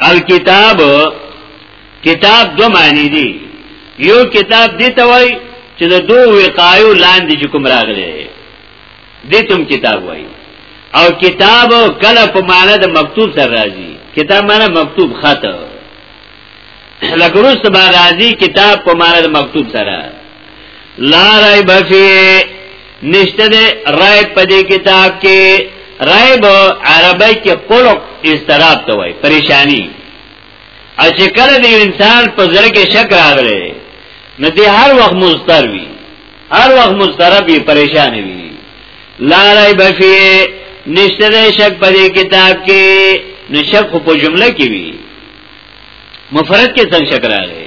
الکتاب کتاب دو معنی دی یو کتاب دی توای چې د دو وقایو لاندې چې کوم راغلی دی تم کتاب وای او کتاب کله په معنی د مکتوب سره راځي کتاب معنی مکتوب خط لکه روس به راځي کتاب په معنی د مکتوب سره لا رای بفی نشته ده رای په دې کتاب کې رای به عربی کې قلق استراب ته وای پریشانی اچې کله دې انسان په زړه کې شک راغلی نو دې هر وخت مستر وی هر وخت مسترب وی پریشان وی لا رای بفی نشته ده شک په دې کتاب کې نو شک په جمله کې وی مفرد کې څنګه شک راغلی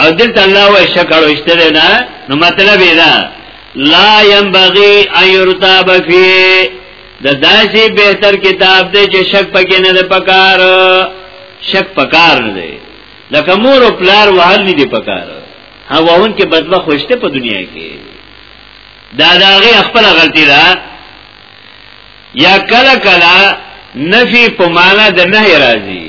او دلته الله وای شکړو اشتره نه نو مطلب دا لا ينبغي ان يرتاب فيه د داسې بهتر کتاب دی چې شک پکې نه ده پکار شک پکار نه دی لکه مور او پلار وحل نه دی پکار هواون کې بدله خوشته په دنیا کې دا داغه خپل غلطی ده یا کله کله نفی په معنا د نه راځي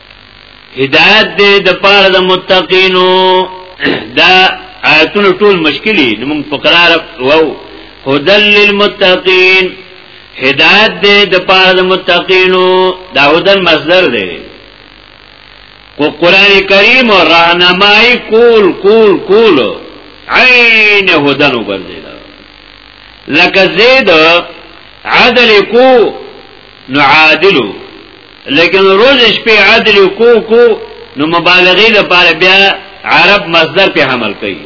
هدایت دې د پاره د متقینو دا آیتونه ټول مشکلی نو موږ فقرار وو هدل للمتقین هدایت دې د پاره د متقینو دا هدل مصدر دی کو قران کریم راهنمای کول کول کول عین هدن وګرځید لکه زید عدل کو نو عادلو لیکن روز شپې عدل کو کو نو مبالغه د پاره بیا عرب مصدر په حمل کوي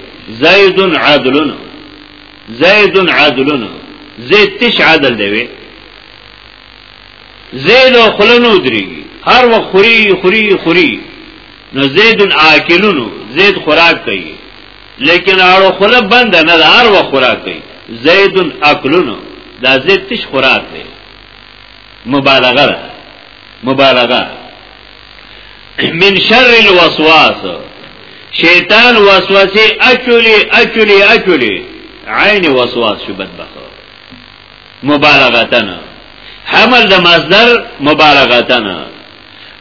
زید عدلن زید عدلن زید تش عدل دی وی زید خلنو دریږي هر وخت خوري خوري خوري نو زید آکلونو زید خوراک کوي لیکن اړو خله بند نه هر وخت خوراک کوي زید اکلونو دا زید تش خوراک دی مبالغه ده مبالغه من شر الوسواس شیطان وسوسه اچولی اچولی اچولی عین وسواس شو بدبخت مبالغتنا حمل د مصدر مبالغتنا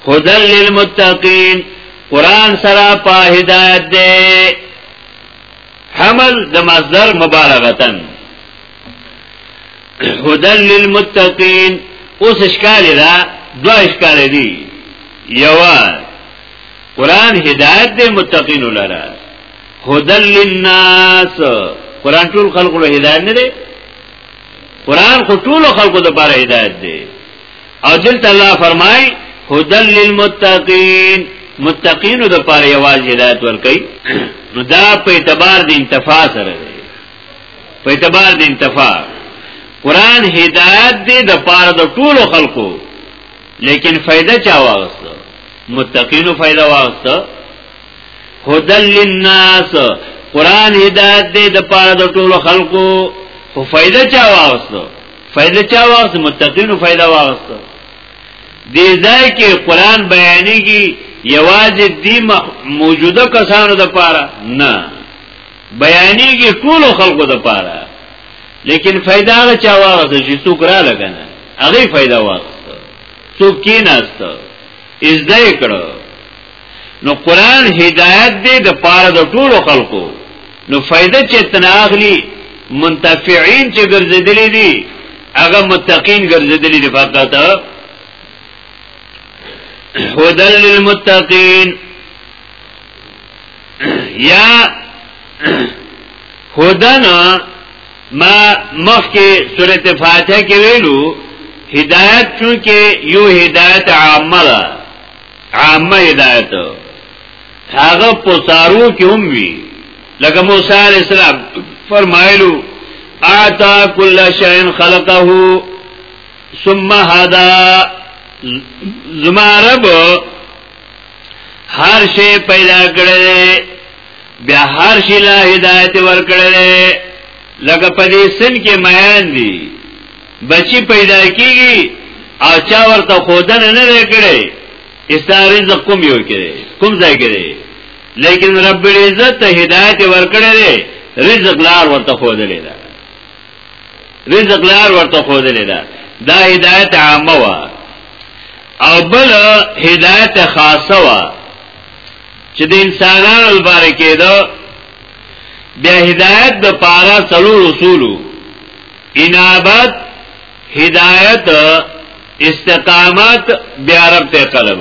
هدل للمتقین قران سره په هدایت ده حمل د مصدر مبالغتن هدل للمتقین اوس اشکال دا دو اشکال دی یوا قرآن هدایت دی متقین لرا هدل للناس قرآن ټول خلق له هدایت نه دی قرآن خو ټول خلقو د پاره هدایت دی او دلته الله فرمای هدل للمتقین متقین د پاره یواز هدایت ورکي نو دا په اعتبار د انتفاع سره په اعتبار د انتفاع قران هدایت دی د پاره د ټولو خلقو لیکن فائدہ چا واغست متقینو فائدہ واغست هدل للناس قران هدایت دی د پاره د ټولو خلقو خو فائدہ چا واغست فائدہ چا واغست متقینو فائدہ واغست دې ځای کې قران بیانېږي یوازې دی موجوده کسانو د پاره نه بیانیږي ټول خلکو د پاره لیکن فائدہ هغه چا واغسته چې څوک را لګنه هغه فائدہ واغسته څوک کې نهسته از دې کړو نو قران هدایت دې د پاره د ټول خلکو نو فائدہ چې تناغلی منتفعين چې ګرځېدلې دي هغه متقین ګرځېدلې دي فقط هدل للمتقین یا هدن ما مخکې سورته فاتحه کې ویلو هدایت چونکه یو هدایت عامه ده عامه هدایت هغه پوسارو کې هم وی لکه موسی علی السلام فرمایلو اعطا کل شیء خلقه ثم هدا زما رب هر شی پیدا کړی بیا هر شی لا هدایت ورکړی لکه په دې سن کې میان دي بچی پیدا کیږي او چا ورته خودن نه لري استاره ز کوم یو کړي کوم ځای کړي لیکن رب العزت هدایت ورکړی رزق لار ورته خودلې ده رزق لار ورته خودلې ده دا هدایت عامه وا او بل هدایت خاصه وا چې د انسانانو لپاره کېده بیا هدایت د پارا څلور اصولو انابت هدایت استقامت بیا رب ته قلب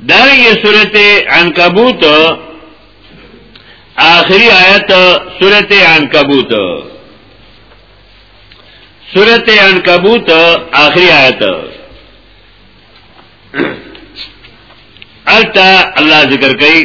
دارنگی صورت عنکبوت آخری آیت صورت عنکبوت صورت عنکبوت آخری آیت التا اللہ ذکر کئی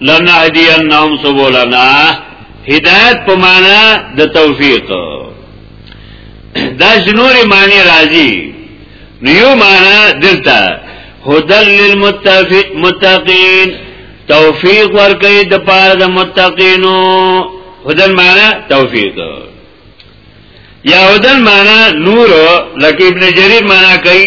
لنهدینهم سبولنا هدایت په معنا د توفیق دا جنوري معنی راځي نیو معنا دلته هدل للمتقین توفیق ورکړي د پاره د متقینو هدل معنا توفیق یا هدل معنا نور لکه ابن جریر معنا کوي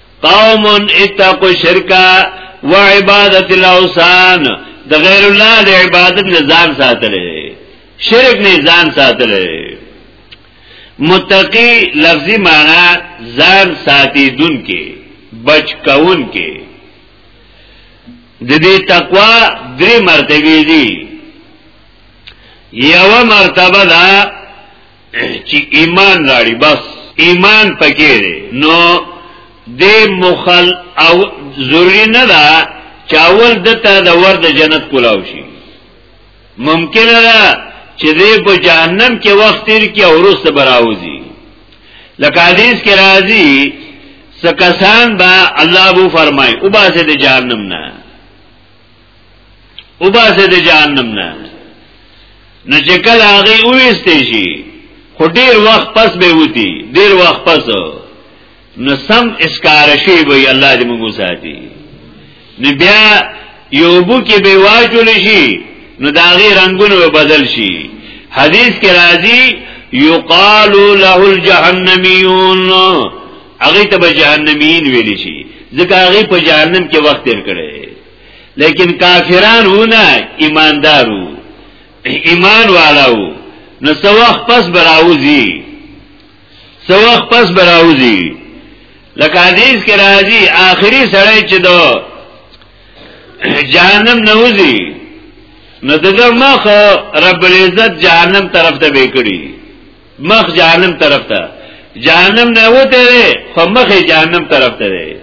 قوم اتقوا الشرك وعبادت الاوثان د غیر الله د عبادت نه ځان ساتل شرک نه ځان ساتل متقی لفظی معنی ځان ساتي دن کې بچ کون کې د دې تقوا درې مرتبه دي یو مرتبه دا چې ایمان راړي بس ایمان پکې دی نو د مخل او ضروری نه ده چې اول دته د ور د جنت کولاو شي ممکن ده چې دې په جهنم کې وخت تیر کې او رسته براوځي لکه حدیث کې راځي سکسان با الله بو فرمای او باسه د جهنم نه او باسه د جهنم نه نو چې کله هغه وېستې شي خو ډیر وخت پس به وتی ډیر وخت پس نو سم اسکار شي به الله دې موږ ساتي نو بیا یو بو کې به واجول شي نو دا غي رنگونه به بدل شي حدیث کې راځي یقال له الجهنميون هغه ته به جهنميين ویل شي ځکه هغه په جهنم کې وخت تیر کړي لیکن کافران هونه ایماندارو ایمان والاو نو سوخ پس براوزی سوخ پس براوزی لکه حدیث کې راځي آخري سړی چې دو جهنم نه وځي نو دغه مخ رب العزت جهنم طرف ته وکړي مخ جهنم طرف ته جهنم نه وته دی خو مخ جهنم طرف ته دی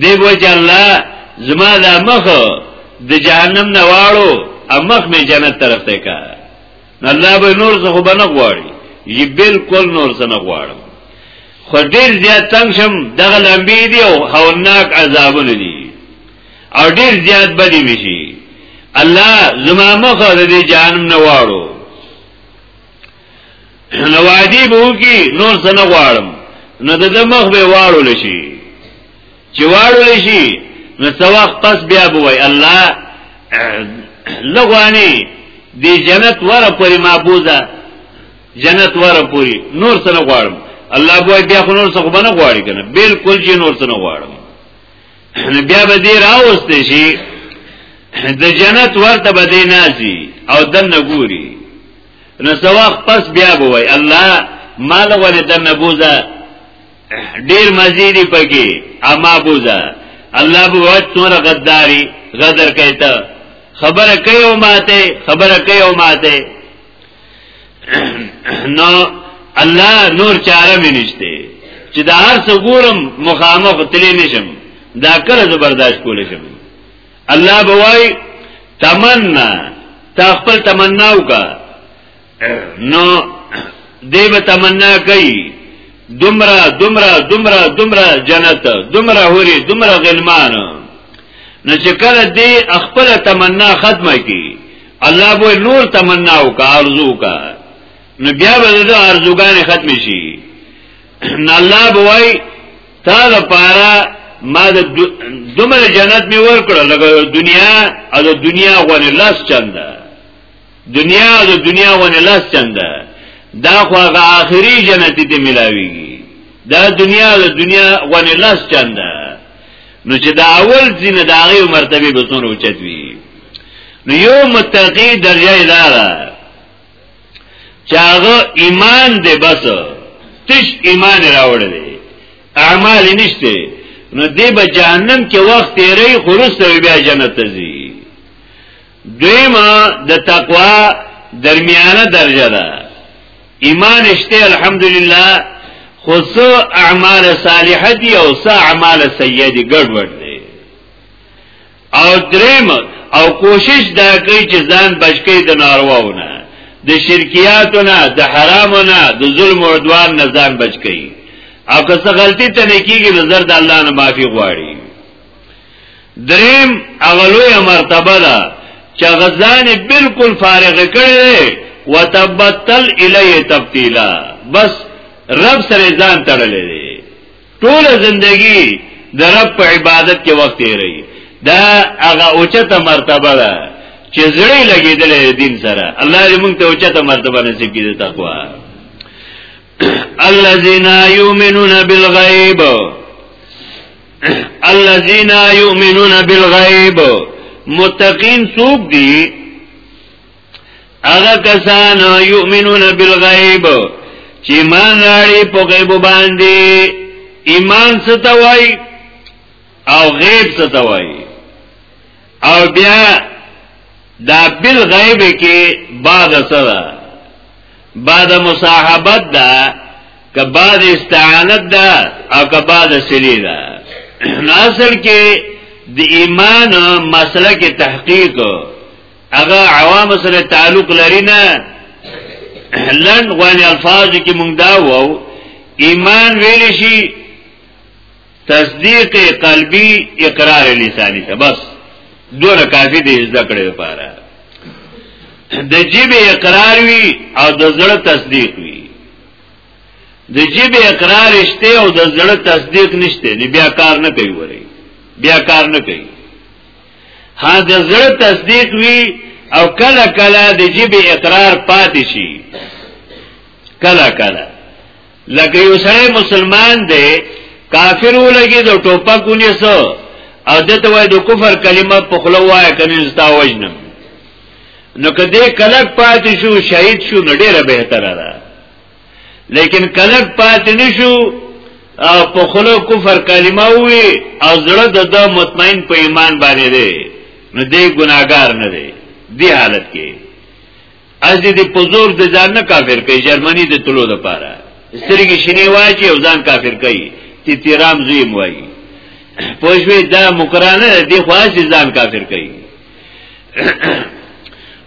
دی وای چې الله زما د مخ د جهنم نه واړو امخ می جنت طرف ته کا الله به نور څه خو بنه غواړي یی بالکل نور څه نه غواړم خو ډیر زیات تنگ شم دغه لمبی دی او هوناک عذابونه دي او ډیر زیات بدی وشي الله زما مخه د جهنم نه واړو نو وادي به کی نور څه نه غواړم نو د مخ به واړو لشي چې واړو لشي نو څو وخت پس بیا به وای الله لغوانی دی جنت ور پوری معبوزه جنت ور پوری نور څه نه غواړم الله به بیا خو نور څه خو نه غواړي کنه بالکل چې نور څه نه غواړم بیا به دې راوست شي د جنت ورته به دې نازي او دنه ګوري نو ثواب پس بیا بوي الله مال ول دنه بوزا ډیر مزيدي پکې اما بوزا الله بو وخت څومره غداري غدر کوي ته خبره کوي او ماته خبره کوي او ماته نو الله نور چاره مې نشته چې دا هر څه ګورم مخامخ تلې نشم دا کله زبرداشت کول شم الله بوای تمنا تا خپل تمنا وکا نو دیو تمنا کوي دمرا دمرا دمرا دمرا جنت دمرا هوري دمرا غلمان نو چې کله دې خپل تمنا ختمه کی الله به نور تمنا او کا ارزو کا نو بیا به د ارزوګان ختم شي نه الله به وای تا د پاره ما د دومره جنت می ور کړل لکه دنیا او د دنیا غوړې لاس چنده دنیا او د دنیا غوړې لاس چنده دا خو هغه آخري جنت دې ملاويږي دا دنیا او د دنیا غوړې لاس چنده نو چې دا اول ځینه د هغه مرتبه به څونه اوچت وي نو یو متقی درجه دا ده چې هغه ایمان دې بس تش ایمان راوړل دي اعمال نشته نو دې به جهنم کې وخت تیرې خورسته بیا جنت ته ځي دویمه د تقوا درمیانه درجه ده ایمان شته الحمدلله خو سو اعمال صالحه دي او سو اعمال سیئه دي ګډوډ دي او دریم او کوشش دا کوي چې ځان بچی د نارواونه د شرکیاتو نه د حرامو نه د ظلم او عدوان نه ځان بچی او که څه غلطی ته نه کیږي نظر د الله نه معافي غواړي دریم اغلوی مرتبه ده چا غزانی بالکل فارغ کرده و تبتل الی تبتیلا بس رب سره ځان تړلې دي ټول زندگی د رب په عبادت کې وخت یې رہی دا هغه اوچته مرتبه ده چې زړی لګیدلې دین سره الله دې موږ ته اوچته مرتبه نصیب کړي تقوا الذين يؤمنون بالغيب الذين يؤمنون بالغيب متقين سوق دي اغا کسان يؤمنون بالغيب چې مان راړي په غيب باندې ایمان ستوي او غیب ستوي او بیا دا بل غیب کې بعد سره بعد مصاحبت دا که بعد استعانت دا او که بعد سلی دا اصل کې د ایمان مسله کې تحقیق هغه عوام سره تعلق لري نه لند غوانی الفاظ کې مونږ دا وو ایمان ویل شي تصدیق قلبی اقرار لسانی ته بس دونه کافی دی زده کړې لپاره د جیب اقرار وی او د زړه تصدیق وی د جیب اقرار شته او د زړه تصدیق نشته نی بیا کار نه کوي وره بیا کار نه کوي ها د زړه تصدیق وی او کله کله د جیب اقرار پاتې شي کله کله لکه یو سره مسلمان دی کافر ولګي د ټوپکونه سو او دته وای د کفر کلمه په خلو وای کني زتا وجنم نو کدی کلک پاتې شو شهید شو نو ډیره بهتره ده لیکن کلک پاتې نشو او په خلو کفر کلمه وی او زړه د د مطمئن په ایمان باندې دی نو دی ګناګار نه دی دی حالت کې از دې په زور د ځان نه کافر کوي جرمني د تلو د پاره سترګې شنی واچي او ځان کافر کوي تی تیرام زوی موي پوښوي دا مکرانه دی خواص ځان کافر کوي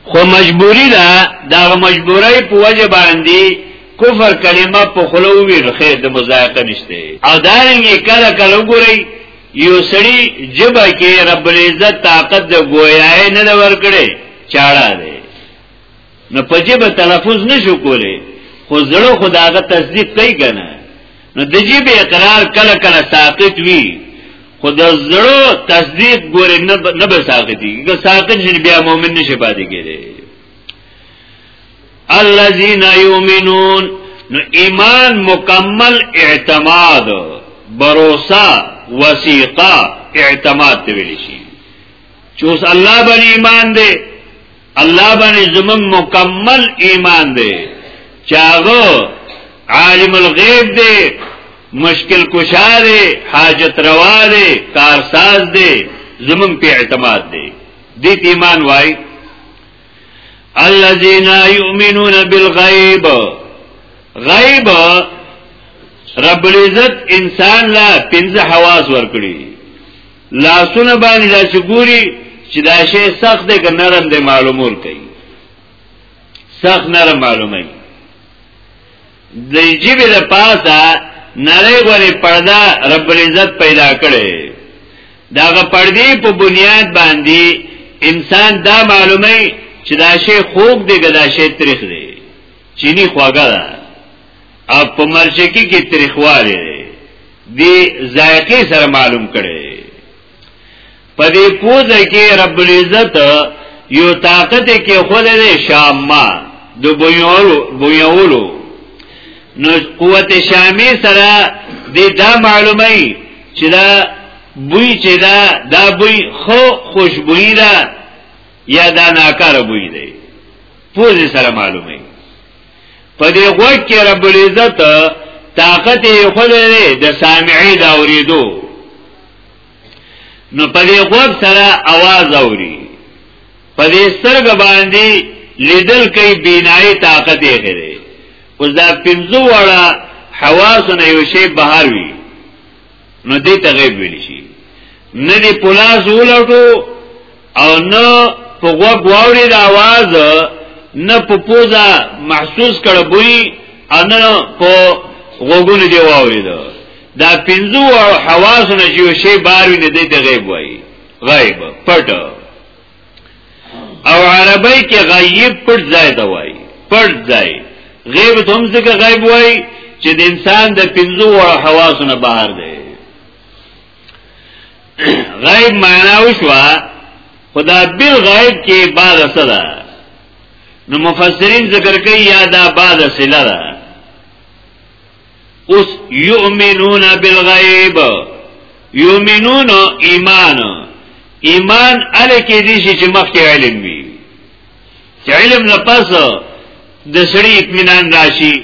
خو مجبوری ده دا مجبورای په وجه باندې کفر کلمه په خلووی خیر د مزایقه نشته او دا رنګه کله کله وګورئ یو سړی جبا کې رب العزت طاقت د گویای نه ورکړي چاړه دی نو په جبه تلفظ نشو کولی خو زړه خداغه تصدیق کوي کنه نو د جبه اقرار کله کله ساقط وی خو د زړه تصدیق ګورې نه به ساقط کیږي که ساقط شي بیا مؤمن نشي پاتې کېږي الذين يؤمنون نو ایمان مکمل اعتماد بروسا وسیقا اعتماد ته ویل شي چې اوس الله باندې ایمان دی الله باندې زمون مکمل ایمان دی چاغو عالم الغیب دی مشکل کشا دی حاجت روا دی کارساز دی زمون په اعتماد دی دې ایمان وای الذين يؤمنون بالغيب غیب رب العزت انسان لا پنځه حواس ورکړي لاسونه باندې دا چې ګوري چې دا شی سخت دی که نرم دی معلومول کوي سخت نرم معلومه د جیب د پاسه نړۍ غوري پرده رب العزت پیدا کړي دا غ پردي په بنیاد باندې انسان دا معلومه چې دا شی خوب دی دا شی تاریخ دی چینی خواګه ده او په مرچکی کې تاریخواله دی ذایقه سره معلوم کړي په دې پوزه کې رب العزت یو طاقت کې خود دې شامه د بویولو بویولو نو قوت شامی سره دې دا معلومه چې دا بوی چې دا دا بوی خو خوشبوئی ده یا دا ناکار بوی ده پوزه سره معلومه په دې غوږ کې رب العزت طاقت یې خود دې د سامعي دا اوریدو نو په دې غوږ سره आवाज اوري په دې سترګ باندې لیدل کوي بینای طاقت یې غره اوس دا پنځو وړه حواسونه یو شی بهر وي نو دې ته غیب ویل شي نه دې پلاس ولټو او نه په غوږ واوري د आवाज نه په پوزا محسوس کړه بوی ان په غوګونو دی واوري دا دا پنځو او حواس نه یو شی باروي نه دی غیب وای غیب پټ او عربی کې غیب پټ ځای دا وای پټ ځای غیب ته هم ځکه غیب وای چې د انسان د پنځو او حواس نه بهر دی غیب معنا وشوا خدا بل غیب کې بعد صدا نو مفسرین ذکر کوي یا دا بعد صلا ده اوس یؤمنون بالغیب یؤمنون ایمان ایمان اله کې دي چې مخکې علم وي چې علم نه پس د سړي اطمینان راشي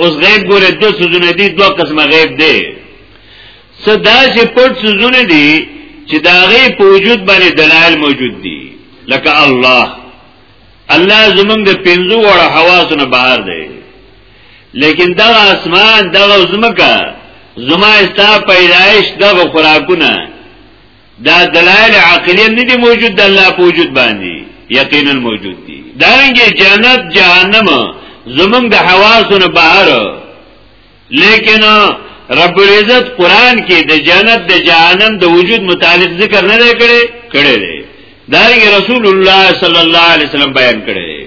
اوس غیب ګوره دو سوزونه دی دو قسم غیب دی صدا چې پټ سوزونه دی چې دا غی په وجود باندې دلایل موجود دي لکه الله الله زمونږ د پنځو وړ حواسونه بهر دی لیکن دا اسمان دا زمکه زما استا پیدایش دا خوراکونه دا دلائل عقلیه نه دي موجود د الله په وجود باندې یقینا موجود دي دا رنګه جنت جهنم زمونږ د حواسونو بهر لیکن رب العزت قران کې د جنت د جهنم د وجود متعلق ذکر نه کړي کړي دا رسول الله صلی الله علیه وسلم بیان کړي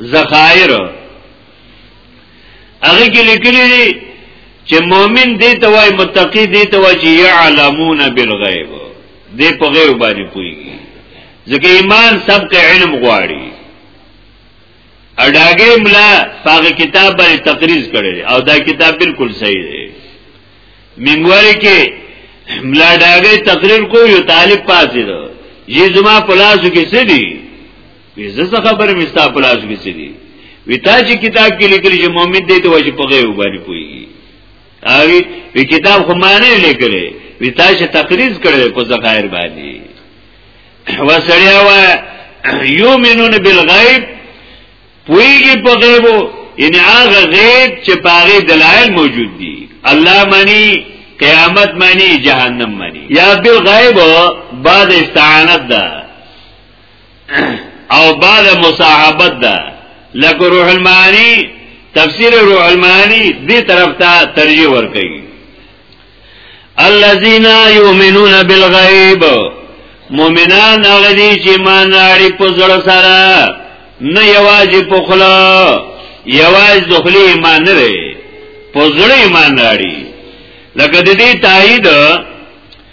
زخائر هغه کې لیکلي دي چې مؤمن دې ته وای متقی دې ته وای چې يعلمون بالغیب دې په غیب باندې پويږي ځکه ایمان سبق علم غواړي اډاګې ملا هغه کتاب باندې تقریز کړي او دا کتاب بالکل صحیح دی منګوري کې ملا ډاګې تقریر کو یو طالب پاتې ده یی زما پلاسو کې څه دي وی زه خبر مستا پلاس کې څه دي وی تا چې کتاب کې لیکل چې مؤمن دی ته واجب پغه وبانی پوي اوی وی کتاب خو ما نه لیکل وی تا چې تقریز کړل په ظاهر باندې وسړیا وا یومنون بالغیب پویږي په غیبو یعنی هغه غیب چې پاره دلایل موجود دي الله معنی قیامت معنی جهنم معنی یا بالغیب بعد استعانت ده او بعد مصاحبت ده لکه روح المعانی تفسیر روح المعانی دی طرف ته ترجیح ورکړي الذين يؤمنون بالغيب مؤمنان هغه دي چې مان لري په زړه سره نه یوازې په خلا یوازې د خلی ایمان نه لري په زړه ایمان لري لکه د دې تایید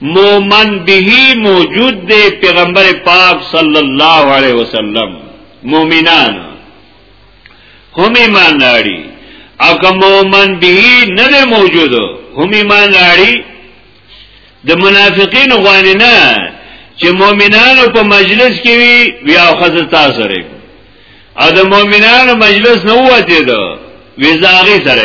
مومن به موجود دی پیغمبر پاک صلی الله علیه وسلم مومنان هم ایمان لري او که مومن به نه موجود هم ایمان لري د منافقین غوانه نه چې مؤمنانو په مجلس کې وي بیا خزه تاسو سره او د مؤمنانو مجلس نه وته دو وزاغي سره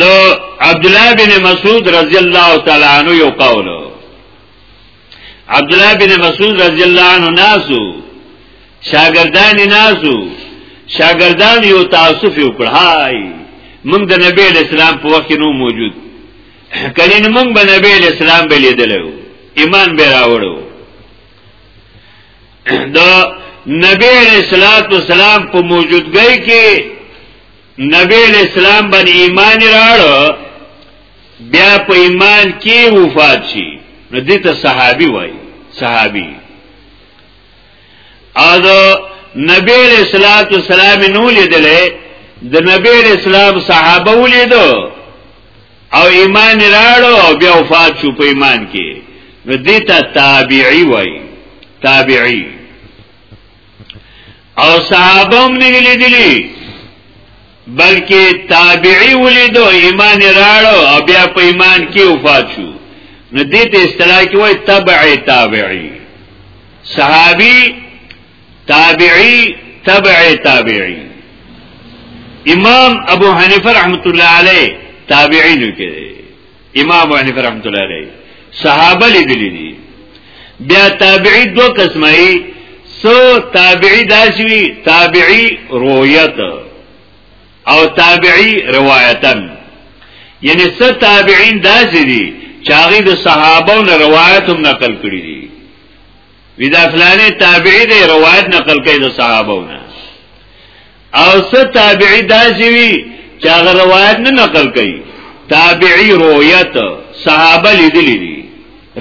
د عبد الله بن مسعود رضی الله تعالی عنہ یو قول عبد الله بن مسعود رضی الله عنه ناسو شاګردان ناسو شاګردان یو تاسف وکړ هاي موږ د نبی اسلام په وخت نو موجود کله نو موږ به نبی اسلام به لیدلو ایمان به راوړو دا نبی علیہ السلام په موجودګۍ کې نبی علیہ السلام بن ایمان راړو بیا په ایمان کې وفات شي نو دې ته صحابي وای صحابي او دا نبی علیہ الصلوۃ والسلام نو لیدلې د نبی علیہ السلام صحابه ولیدو او ایمان راړو او بیا وفات شو په ایمان کې نو دې ته تابعی وای تابعی او صحابه هم نه لیدلی بلکې تابعی ولیدو ایمان راړو او بیا په ایمان کې وفات شو نو دې ته اصطلاح کې وای تبع تابعی صحابي تابعی تبع تابعی امام ابو حنیفه رحمت الله علیه تابعین کې امام حنیفه رحمت الله علیه صحابه لیدلی دي بیا تابعی دو قسمه ای سو تابعی داسوی تابعی رویت او تابعی روایتن یعنی سو تابعین داسی دی چاگی دو صحابه نه روایت هم نقل کری دی وی دا فلانه تابعی دی روایت نقل کری دو صحابه نه او څه تابعی داسې وي چې هغه روایت نه نقل کوي تابعی رویت صحابه لیدلی دي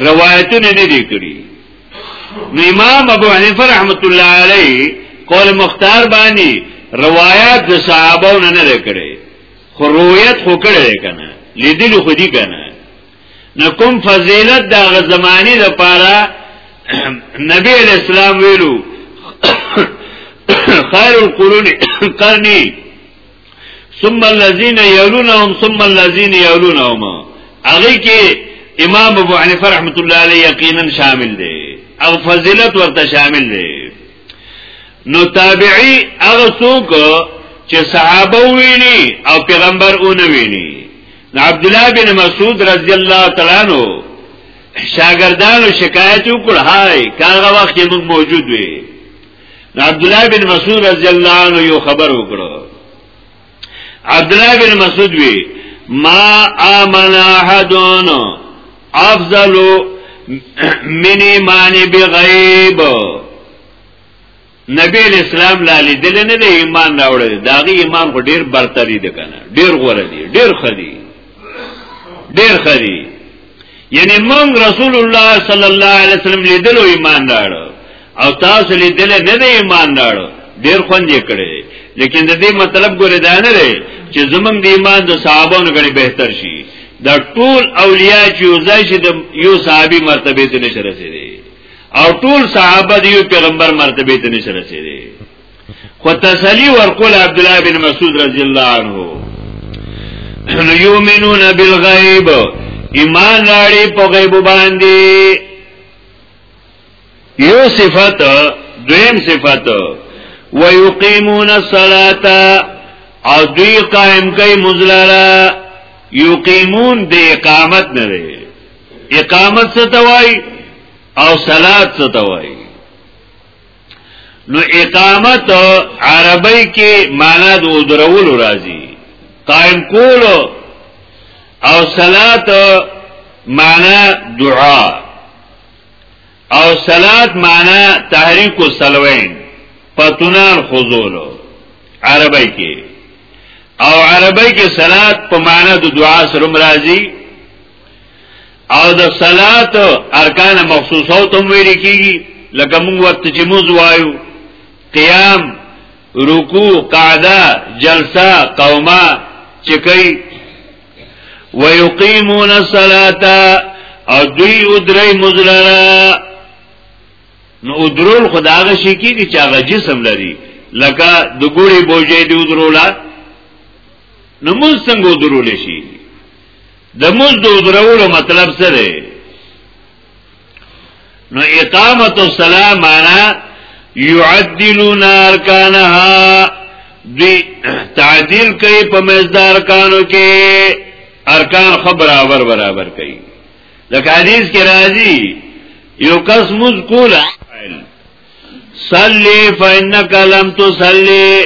روایتونه نه دي کړی نو امام ابو حنیفه رحمت الله علیه قول مختار باندې روایت د صحابه نه نه کړی خو رویت خو کړی کنه لیدلی خو دي کنه نو کوم فضیلت دا غ زمانی د پاره نبی علیہ السلام ویلو خیر القرون قرنی ثم الذين يلونهم ثم الذين يلونهم هغه کې امام ابو حنیفه رحمت الله علیه یقینا شامل دی او فضیلت ورته شامل دی نو تابعی هغه څوک چې صحابه ویني او پیغمبر اون ویني عبد الله بن مسعود رضی الله تعالی عنہ شاګردانو شکایت وکړ هاي کاغه وخت موږ موجود وي عبد الله بن مسعود رضی الله عنه یو خبر وکړو عبد الله بن مسعود وی ما امن احدن افضل من ایمان بغیب نبی اسلام لا لیدل نه دی ایمان راوړل دا غي ایمان خو ډیر برتری دی کنه ډیر غوړه دی ډیر خدي ډیر خدي یعنی مونږ رسول الله صلی الله علیه وسلم لیدل او ایمان راوړل او تاسو لیدل نه دی ایمان راوړل ډیر خوند یې کړی لیکن د دې مطلب ګوره دا نه دی چې زمونږ د ایمان د صحابانو غني بهتر شي دا ټول اولیاء چې یو ځای شي د یو صحابي مرتبه ته نشي رسیدي او ټول صحابه دی پیغمبر مرتبه ته نشه رسیدي خو تسلی ورکول عبد الله بن مسعود رضی الله عنه یؤمنون بالغیب ایمان راړي په غیب باندې یو صفت دویم صفت ويقيمون الصلاه او دوی قائم کوي مزلره یقیمون د اقامت نه اقامت څه ته وایي او صلات څه ته وایي نو اقامت عربی کې معنا د درولو راځي قائم کولو او صلات معنا دعا او صلات معنا تحریک السلوین پتونان خضولو عربی کې او عربی کې صلات په معنا د دعا سره مرাজি او د صلات ارکان مخصوصو ته ویل کیږي لکه موږ ورته چې موږ وایو قیام رکوع قعده جلسه قوما چې کوي ويقيمون الصلاه او دوی ودرې مزلرا نو ودرول خداغه شي کیږي چې هغه جسم لري لکه د ګوري بوجي دی ودرولا نو موږ څنګه ودرول شي د موز د درولو مطلب څه دی نو اقامت الصلاه معنا يعدلون ارکانها دی تعدیل کوي په مزدار کانو کې ارکان خو برابر برابر کوي لکه حدیث کې راځي یو کس مز کولا صلی فإنك لم تصلی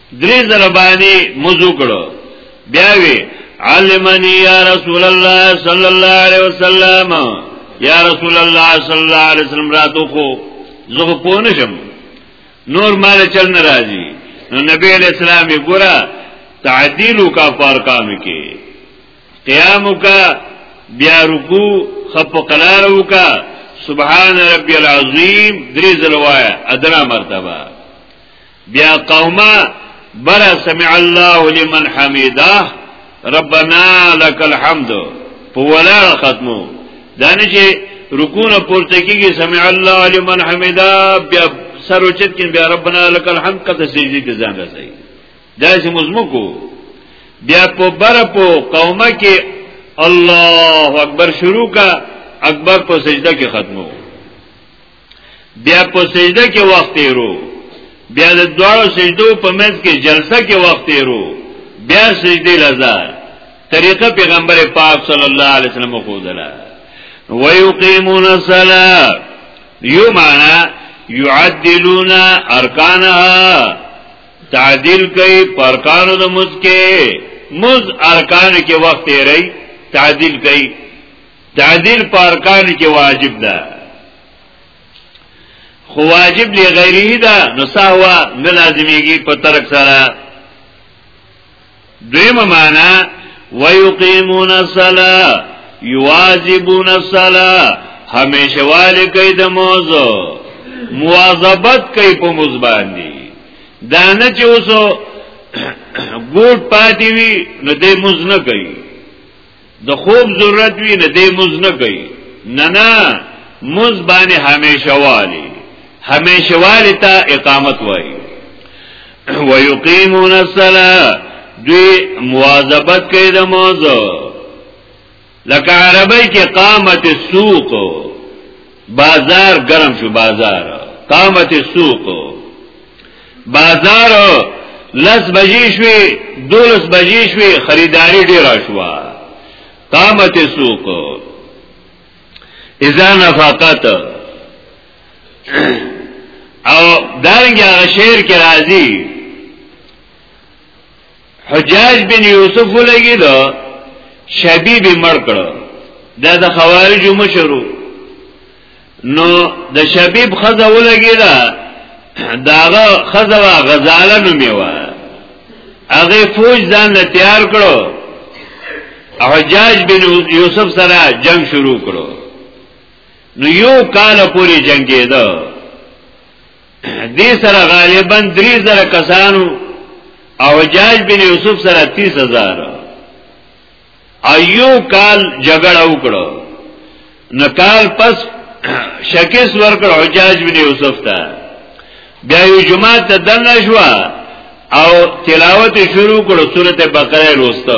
درې زره باندې مزو کړو بیا وی علمنی یا رسول الله صلی الله علیه وسلم یا رسول الله صلی الله علیه وسلم راتو خو زه په نشم نور مال چل ناراضي نو نبی علیہ السلام ګورا تعدیل کا فارقام کې قیام کا بیا رکوع خپ قلار وکا سبحان ربی العظیم دری زلوایا ادنا مرتبه بیا قوما بر سمع الله لمن حمیده ربنا لك الحمد په ولا ختمو دانه چې رکوع نه پورته کیږي سمع الله لمن حمیده بیا سر اوچت کین بیا ربنا لك الحمد کته سجدي کې ځان راځي دا چې مزمو کو بیا په بر په قومه کې الله اکبر شروع کا اکبر په سجده کې ختمو بیا په سجده کې وخت تیرو بیا د دواړو سجدو په منځ کې جلسه کې وخت تیرو بیا سجده لزا طریقه پیغمبر پاک صلی الله علیه وسلم خو دلا ويقيمون الصلاه یو معنا يعدلون ارکانها تعدیل کوي پرکانو د مسکه مز ارکان کې وخت یې رہی تعدیل کوي تعدیل په ارکان کې واجب ده خو واجب لی غیره ده نو سهوا نه لازمیږي په ترک سره دویمه معنا ويقيمون الصلاه يواظبون الصلاه همیشه والی کوي د موضوع مواظبت کوي په مزبان دي دا نه چې اوسو ګوټ پاتې وي نو دې مز نه کوي د خوب ضرورت وی نه دی مز نه کوي نه نه مز باندې همیشه والی همیشه والی ته اقامت وای ويقيمون الصلاه دوی مواظبت کوي د موضوع لکه عربی کې قامت السوق بازار گرم شو بازار قامت سوق بازار لس بجی شوی دولس بجی شوی خریداری ډیر شوا قامت سوق اذا نفقت او دارنګه شعر کې راځي حجاج بن یوسف ولګی دا شبیب مړ کړو دا د خوارج مشرو نو د شبیب خزه ولګی دا داغه خزه وا غزاله نومي وا هغه فوج ځان له تیار کړو حجاج بن یوسف سره جنگ شروع کړو نو یو کال پوری جنگیدو دې سره غالبا 3000 کسانو او جاج بن یوسف سره 30000 ایو کال جګړه وکړو نو کال پس شکیس ورکړ حجاج بن یوسف ته بیا یو جماعت ته دنه شو او تلاوت شروع کړو سورته بقره لوسته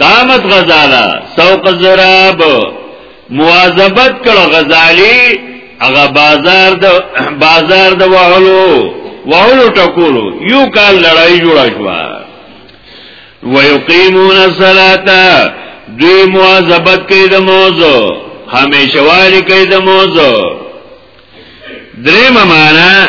قامت غزالا سوق زراب مواظبت کړه غزالی هغه بازار د بازار د وحلو وحلو ټکولو یو کال لړای جوړ شو ويقيمون الصلاه دوی مواظبت کوي د موضوع همیشه والی کوي د موضوع دریم معنا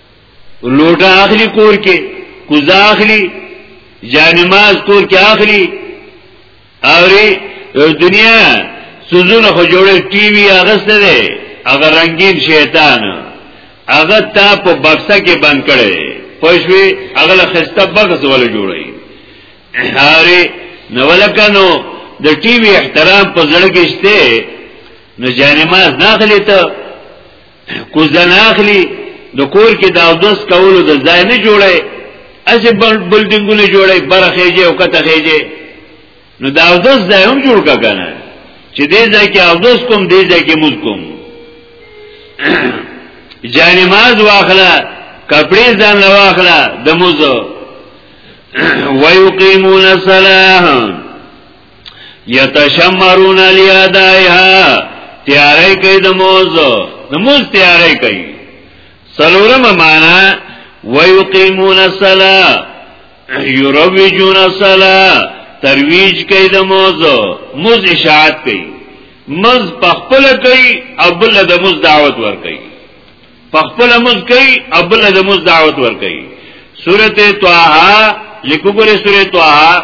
لوټه اخلي کور کې کوزه اخلي جانماز کور کې اخلي اوري دنیا سوزونه خو جوړه ټي وي اغسته ده هغه رنگین شیطان هغه تا په بکسه کې بند کړي پښوی هغه خسته بغز ول جوړي هاري نو ولکنو د ټي وي احترام په ځړګشته نو جانماز نه خلیته کوز د ناخلی د کور کې دا دوس کولو د ځای نه جوړي اسی بلډینګونه جوړي برخېږي او کته خېږي نو دا دوس ځای هم جوړ کا کنه چې دې ځای کې او دوس کوم دې ځای کې موږ کوم جانی ماز واخلا کپڑے ځان واخلا د موزو ويقيمون الصلاه یتشمرون الیادایها تیاری کوي د موز د موز تیاری کوي سلورم معنا ويقيمون الصلاه يروجون الصلاه ترویج کوي د موز موز اشاعت کوي مز پخپل کوي ابل د موز دعوت ور کوي پخپل موز کوي ابل د موز دعوت ور کوي سورته طه لیکو ګره سورته طه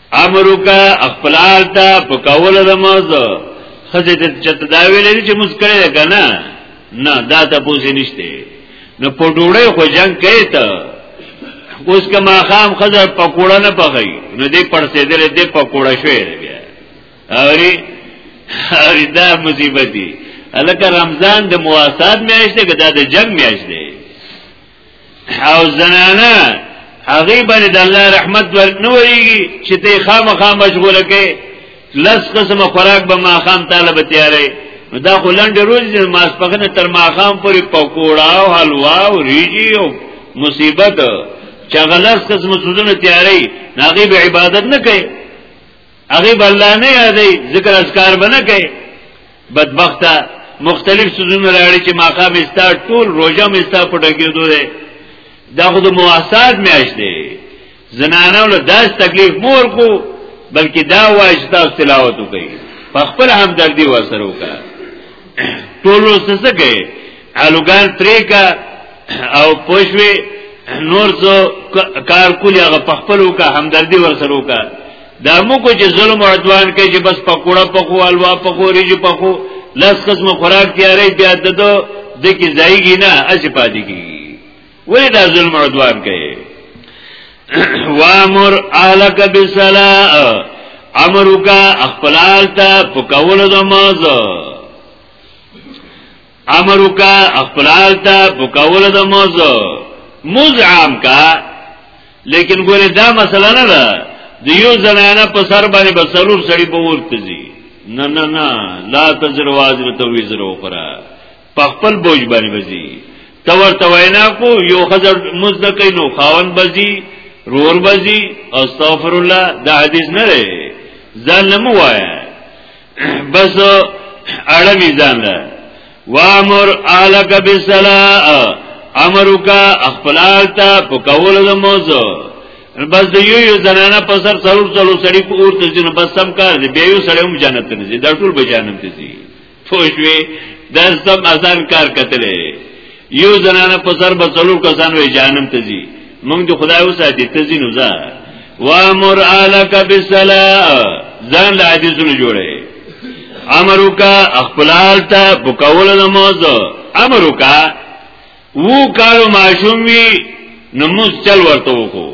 امرکا خپل آلتا په کول د موضوع خزه ته چت دا ویلې چې مسکره کنه نه دا ته پوزې نشته نو په ډوړې خو جنگ کوي ته اوس کما خام خزه پکوړه نه پخې نو دې پړسې دې دې پکوړه شوې بیا اوري اوري دا مصیبت دی الکه رمضان د مواسات میاشت ده که دا د جنگ میاشت ده او زنانا هغه باندې د الله رحمت ورنويږي چې ته خامخا مشغوله کې لس قسم خوراک به ما خام طالب تیارې نو دا خو لنډ روزي ماسپخنه تر ما خام پورې پکوړا او حلوا او ریجی او مصیبت چغلس قسم سوزونه تیارې ناغي به عبادت نه کوي هغه بللا نه یادې ذکر اذکار بنه کوي بدبخت مختلف سوزونه راړي چې ماقام استا ټول روزه مستا پټه کېدو ده دا خود مواسات میاش دی زنانو له داس تکلیف مور کو بلکې دا واشتا تلاوت کوي په خپل همدردي وسره وکړه ټول وسسه کوي الوګان تریکا او پوښوي نور څو کار کولی هغه په خپل وکړه همدردي ورسره وکړه دا موږ چې ظلم او عدوان کوي چې بس پکوړه پکو الوا پکو ریج پکو لس قسم خوراک تیارې بیا ددو د کی ځایږي نه اسی پاتې کیږي ولې دا ظلم او عدوان کوي وامر اهلک بالصلاه امر وکا خپلال ته پکول د مازه امر وکا خپل حال ته بکول د موزه موز عام کا لیکن ګوره دا مسله نه ده د یو زنانه په سر باندې بسلور سړی په ورته زی نه نه نه لا تزر واجر تو وزر اخرى په خپل بوج باندې بزی تو ورته وینا کو یو خزر مزدکې نو خاون بزی رور بزی استغفر الله دا حدیث نه ده ځان نه موایا بس اړمی ځان ده وامر اهلک بالصلاه امر وکا خپل آلتا په کول د موزه بس د یو یو زنانه په سر څلور څلور سړی په اور ته ځنه بس سم کار دی به یو سړی هم جنت ته ځي دا ټول به جنت ته ځي فوجوي دا سم آسان کار کتلې یو زنانه په سر به څلور کسان وي جانم ته ځي موږ د خدای وساتي ته ځي نو ځه وامر الک بالصلاه ځان له حدیثونو جوړه امروکا خپلال ته په کول د موضوع امروکا وو کالو معشوم وی نو موږ چل ورته وکړو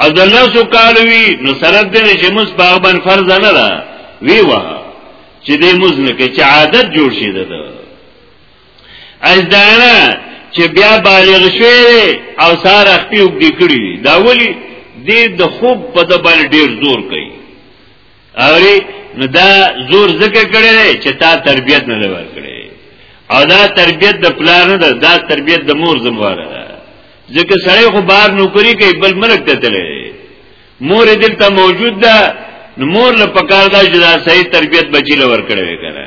او د لاسو کالو وی نو سره د چې موږ په باندې فرض نه ده وی وه چې دې موږ نه کې چې عادت جوړ شي ده از دانا چې بیا بالغ شوی او سار اختی وګړي کړی دا ولی دې د خوب په د باندې ډیر زور کوي اوري نو دا زور زکه کړی چې تا تربيت نه لور کړی او دا تربيت د پلان نه ده دا تربيت د مور زمواره ده ځکه سړی خو بار نوکری کوي بل ملک ته تللی مور دلته موجود ده نو مور له پکار دا چې دا صحیح تربيت بچی لور کړی وکړه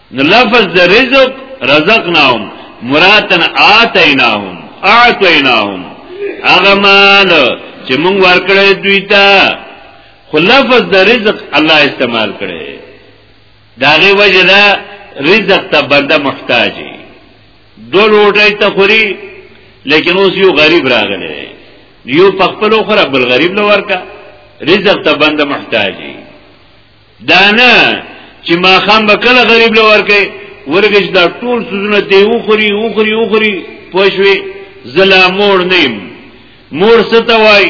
نو لفظ د رزق رزقناهم مراتن آتیناهم آتیناهم هغه مال چې موږ ورکړې دوی ته خو لفظ د رزق الله استعمال کړي داغه وجه دا رزق ته بنده محتاجي دو روټي ته خوري لیکن اوس یو غریب راغلی یو پخپل خو رب الغریب لور کا رزق ته بنده محتاجي دانا چې ما خام به کله غریب لور کوي ورګج دا ټول سوزونه دی وخوري وخوري وخوري پښوي زلا مور نیم مور ستوای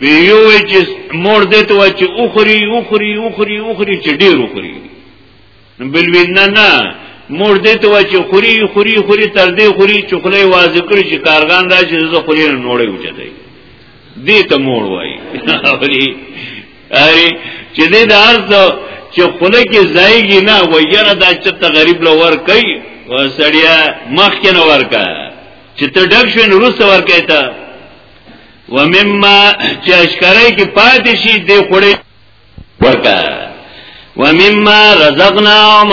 ویو چې مور دې ته وای چې وخوري وخوري وخوري وخوري چې ډیر وخوري نو بل وینا نه مور دې ته وای چې خوري خوري خوري تر دې خوري چې خله واځي کړی چې کارګان راشي زه خوري نه نوړې وچتای دې ته مور وای اولی اری چې دې د ارز چې خله کې ځایږي نه ویره دا چې ته غریب لور کوي وسړیا مخ کې نه ورکا چې ته ډک شې نو روسه ورکې ته ومما چې اشکرای کې پاتې شي دې خوري ورکا ومما رزقناهم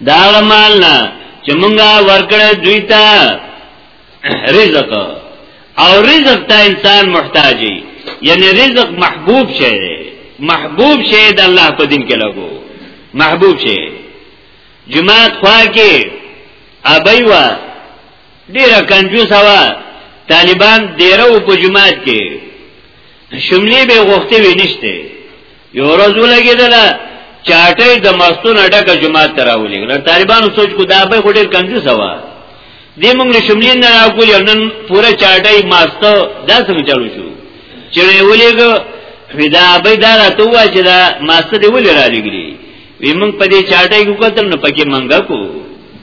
دا مالنا چې مونږه ورکړې دوی ته رزق او رزق ته انسان محتاجي یعنی رزق محبوب شي محبوب شي د الله په دین کې لګو محبوب شي جماعت خوا کې ابي وا ډیر کنجوس وا طالبان دیرو په جماعت کې شملې به غوښته وې نشته یو ورځ ولګېدل چاټې د مستون اډکه جماعت تراولې نو طالبانو سوچ کو دا به ډېر کنجوس و دې موږ له شملې نه راکول نن پوره چاټې ماستو دا څنګه چلو شو چې ولېګو ودا به دا راته وا چې دا ماسته دی ولې را لګري وی موږ په دې چاټې کو کتل نو پکې منګه کو